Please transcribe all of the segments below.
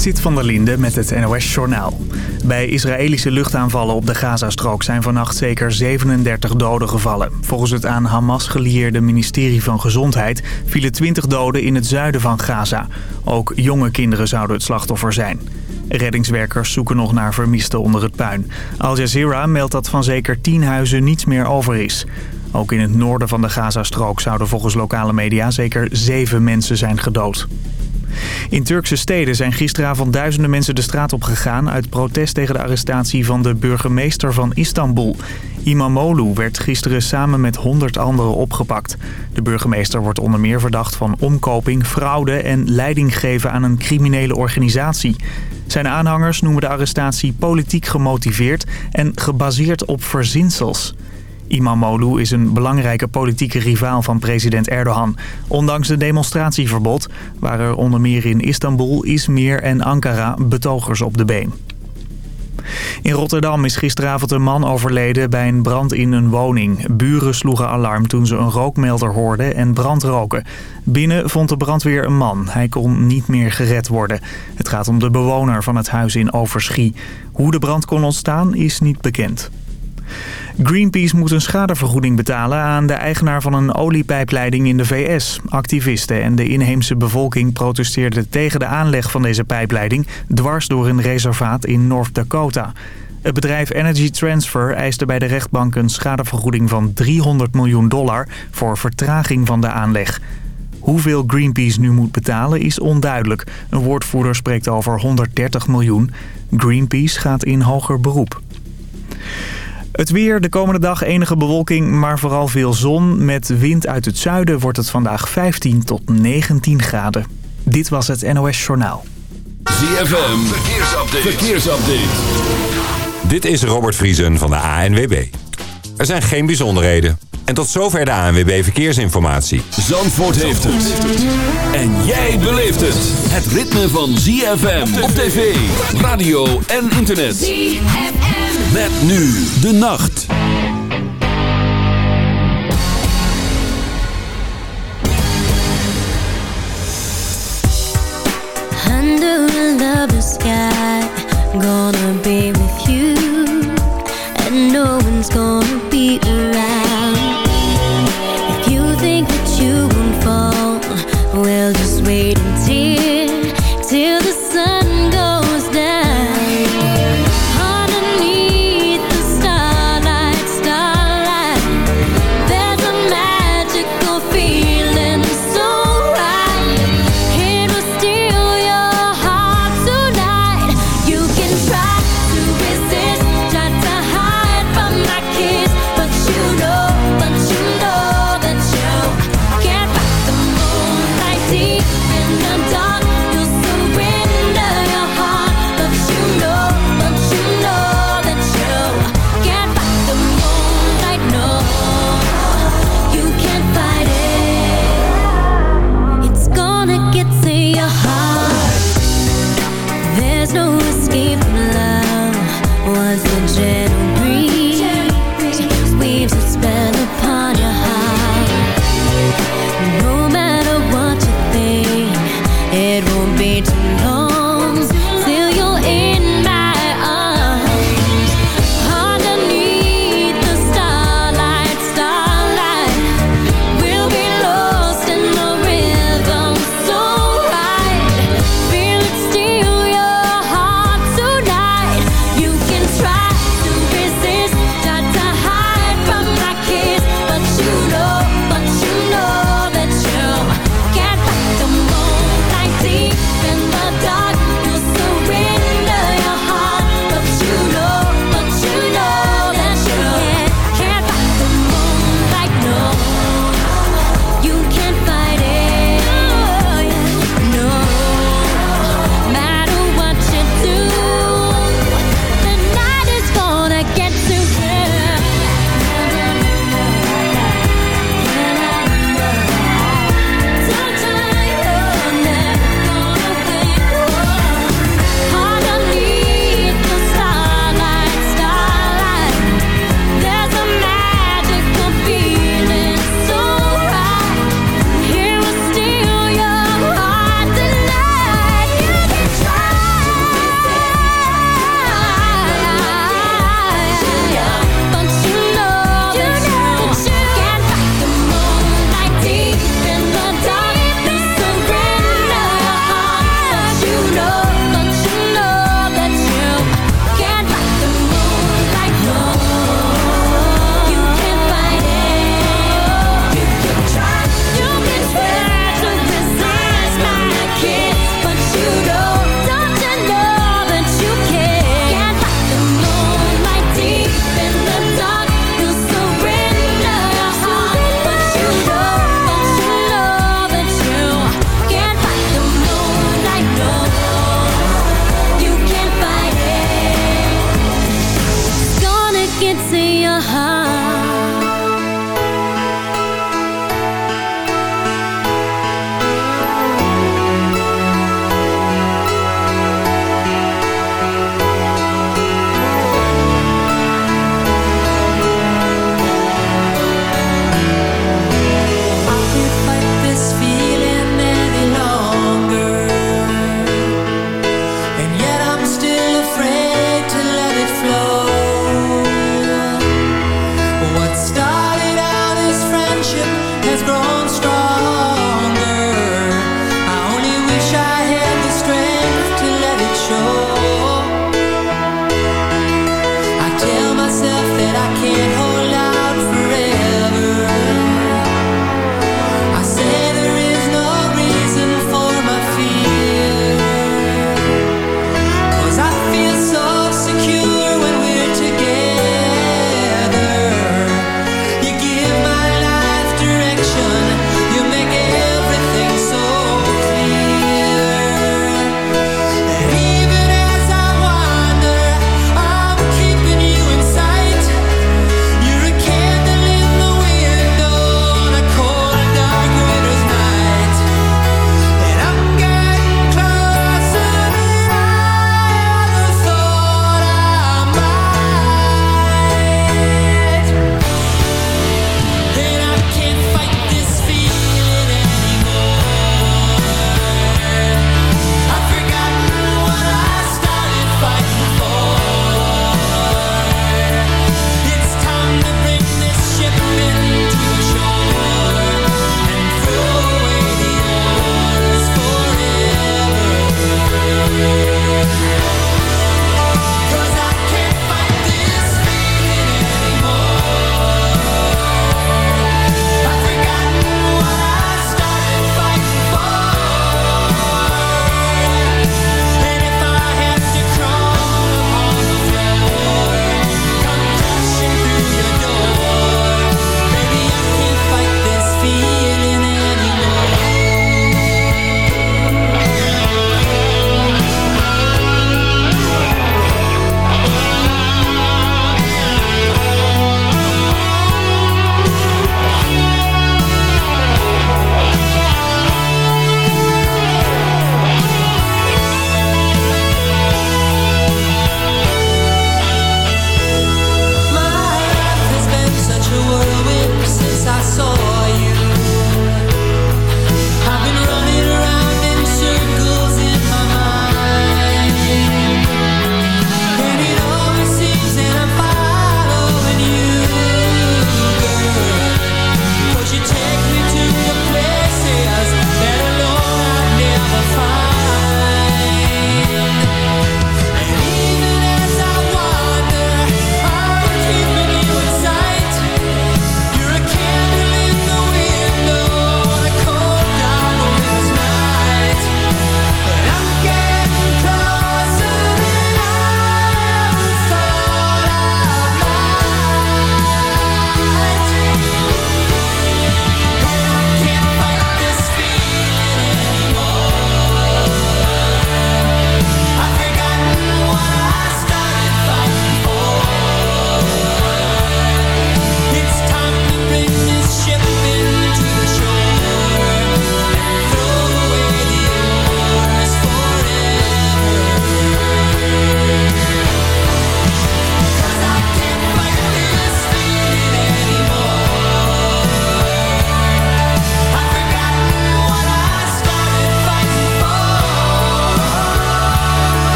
Zit van der Linde met het NOS-journaal. Bij Israëlische luchtaanvallen op de Gazastrook zijn vannacht zeker 37 doden gevallen. Volgens het aan Hamas gelieerde ministerie van Gezondheid vielen 20 doden in het zuiden van Gaza. Ook jonge kinderen zouden het slachtoffer zijn. Reddingswerkers zoeken nog naar vermisten onder het puin. Al Jazeera meldt dat van zeker 10 huizen niets meer over is. Ook in het noorden van de Gazastrook zouden volgens lokale media zeker zeven mensen zijn gedood. In Turkse steden zijn gisteravond duizenden mensen de straat op gegaan... uit protest tegen de arrestatie van de burgemeester van Istanbul. Imamoglu werd gisteren samen met 100 anderen opgepakt. De burgemeester wordt onder meer verdacht van omkoping, fraude... en leiding geven aan een criminele organisatie. Zijn aanhangers noemen de arrestatie politiek gemotiveerd... en gebaseerd op verzinsels. Imamoglu is een belangrijke politieke rivaal van president Erdogan. Ondanks de demonstratieverbod waren er onder meer in Istanbul, Izmir en Ankara betogers op de been. In Rotterdam is gisteravond een man overleden bij een brand in een woning. Buren sloegen alarm toen ze een rookmelder hoorden en brand roken. Binnen vond de brandweer een man. Hij kon niet meer gered worden. Het gaat om de bewoner van het huis in Overschie. Hoe de brand kon ontstaan is niet bekend. Greenpeace moet een schadevergoeding betalen aan de eigenaar van een oliepijpleiding in de VS. Activisten en de inheemse bevolking protesteerden tegen de aanleg van deze pijpleiding dwars door een reservaat in North Dakota. Het bedrijf Energy Transfer eiste bij de rechtbank een schadevergoeding van 300 miljoen dollar voor vertraging van de aanleg. Hoeveel Greenpeace nu moet betalen is onduidelijk. Een woordvoerder spreekt over 130 miljoen. Greenpeace gaat in hoger beroep. Het weer, de komende dag enige bewolking, maar vooral veel zon. Met wind uit het zuiden wordt het vandaag 15 tot 19 graden. Dit was het NOS Journaal. ZFM, verkeersupdate. verkeersupdate. Dit is Robert Vriesen van de ANWB. Er zijn geen bijzonderheden. En tot zover de ANWB Verkeersinformatie. Zandvoort heeft het. En jij beleeft het. Het ritme van ZFM op tv, radio en internet. ZFM. Met nu de nacht. Under lover sky, gonna be it won't be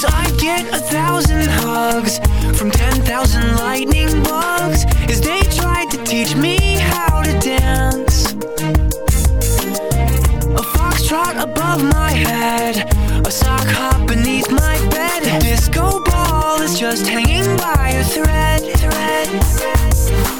Cause I get a thousand hugs From ten thousand lightning bugs As they tried to teach me how to dance A foxtrot above my head A sock hop beneath my bed A disco ball is just hanging by a thread, thread, thread.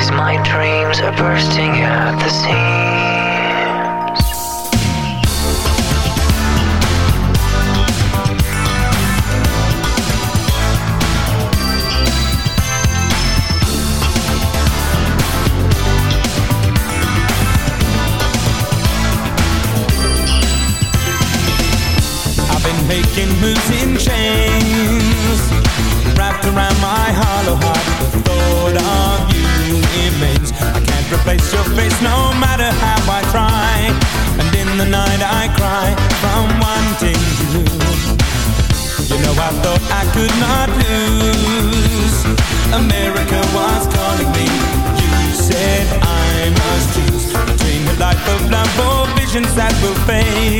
Cause my dreams are bursting at the seams. I've been making moves face no matter how I try And in the night I cry from wanting you You know I thought I could not lose. America was calling me. You said I must choose Between the life of love or visions that will fade.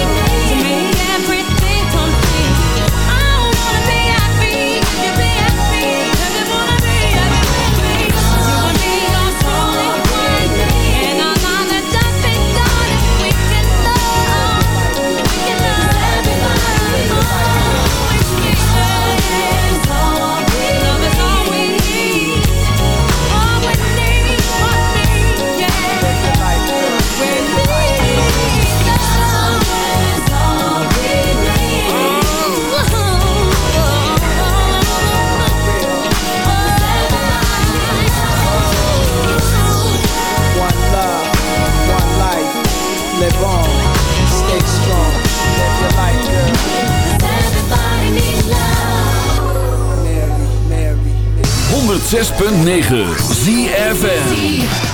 106.9 ZFN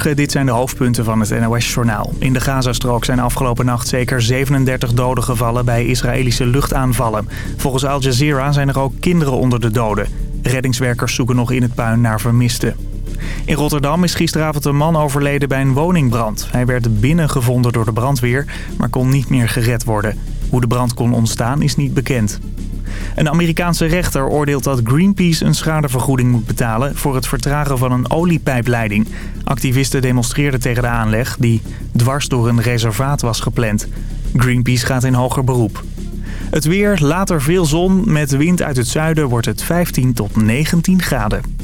Dit zijn de hoofdpunten van het NOS-journaal. In de Gazastrook zijn afgelopen nacht zeker 37 doden gevallen bij Israëlische luchtaanvallen. Volgens Al Jazeera zijn er ook kinderen onder de doden. Reddingswerkers zoeken nog in het puin naar vermisten. In Rotterdam is gisteravond een man overleden bij een woningbrand. Hij werd binnengevonden door de brandweer, maar kon niet meer gered worden. Hoe de brand kon ontstaan is niet bekend. Een Amerikaanse rechter oordeelt dat Greenpeace een schadevergoeding moet betalen... voor het vertragen van een oliepijpleiding. Activisten demonstreerden tegen de aanleg die dwars door een reservaat was gepland. Greenpeace gaat in hoger beroep. Het weer, later veel zon. Met wind uit het zuiden wordt het 15 tot 19 graden.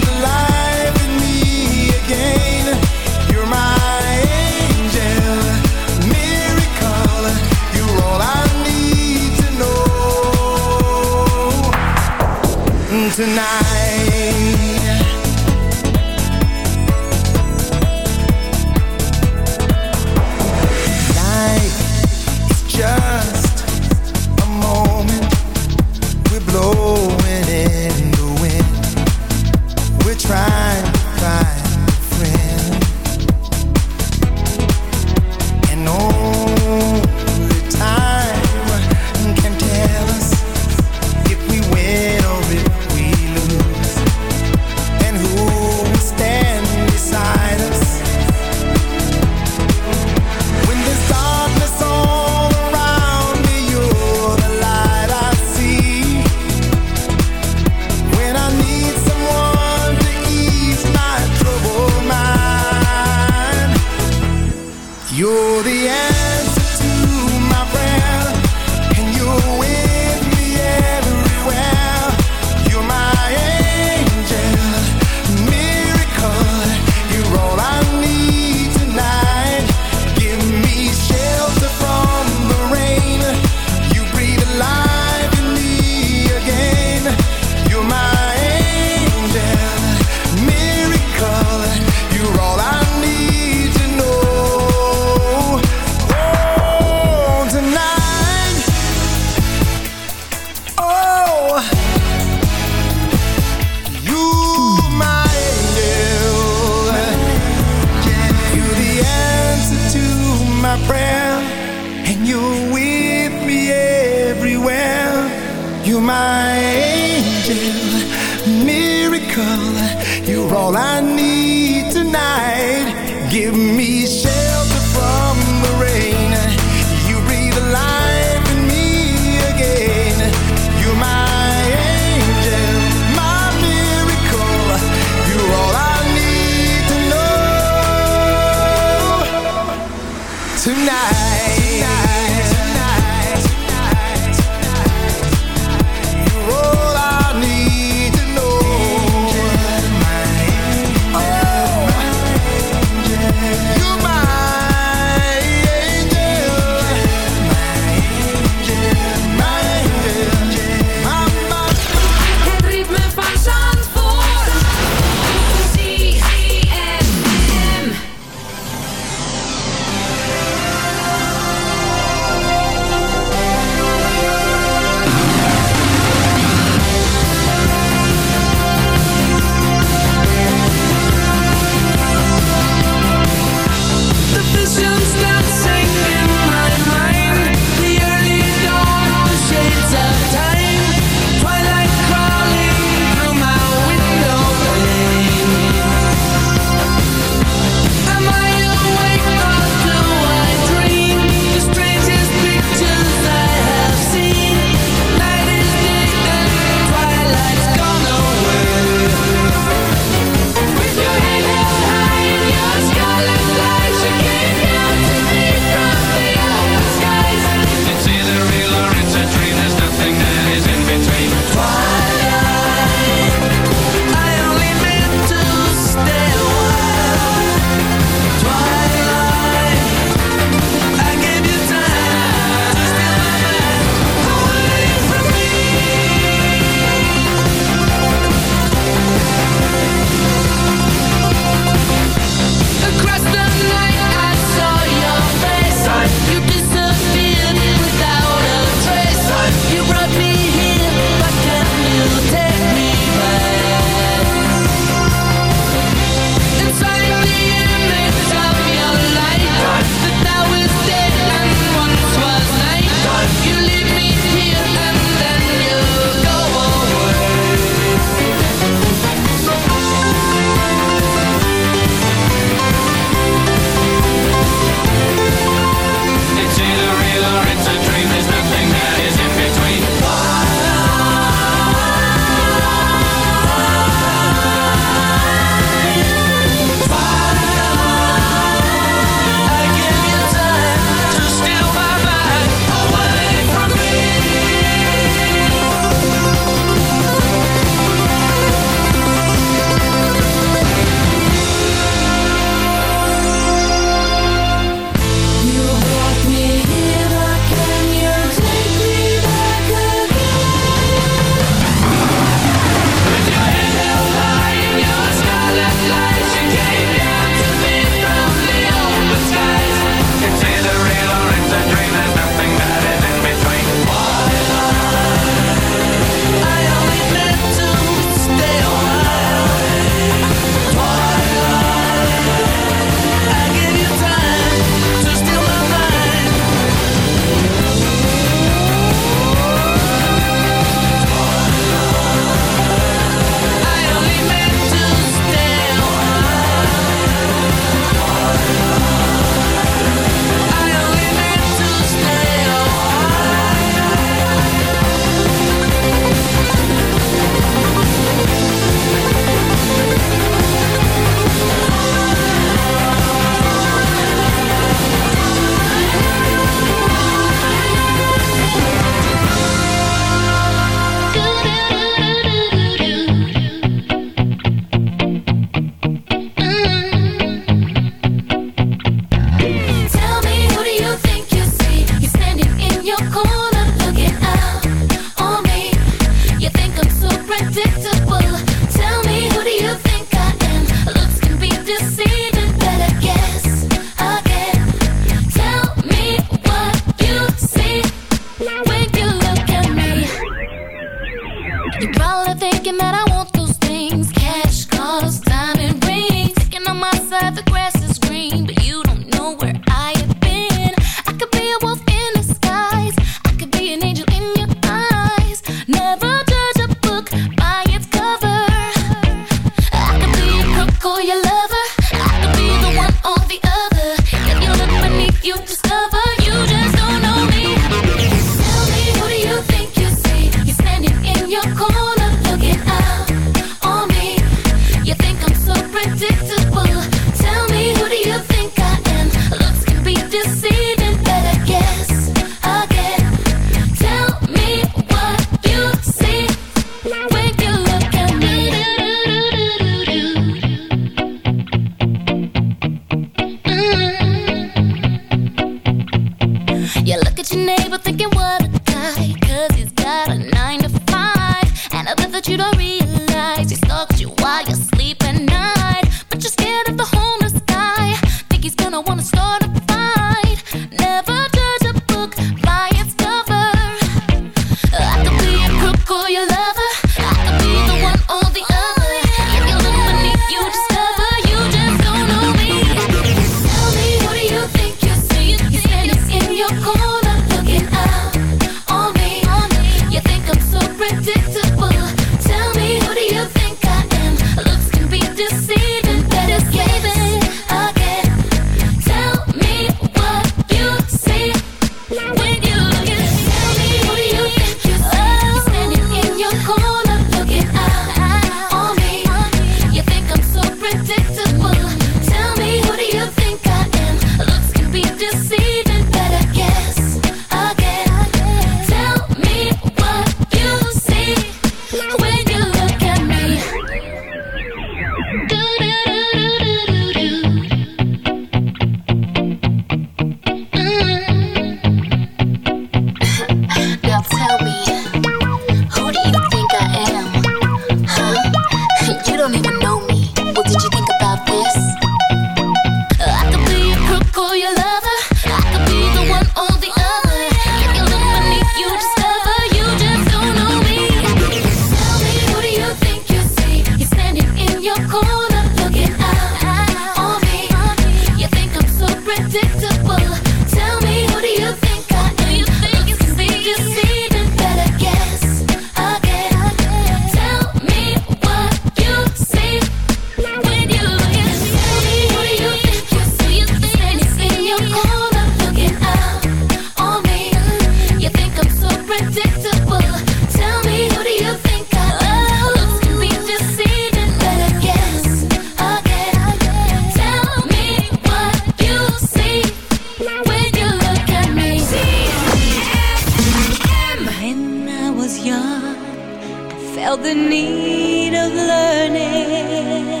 felt the need of learning,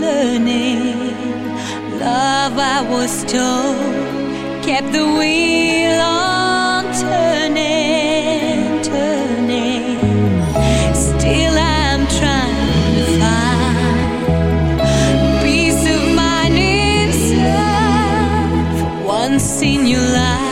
learning. Love, I was told, kept the wheel on turning, turning. Still, I'm trying to find peace of mind inside. Once in your life.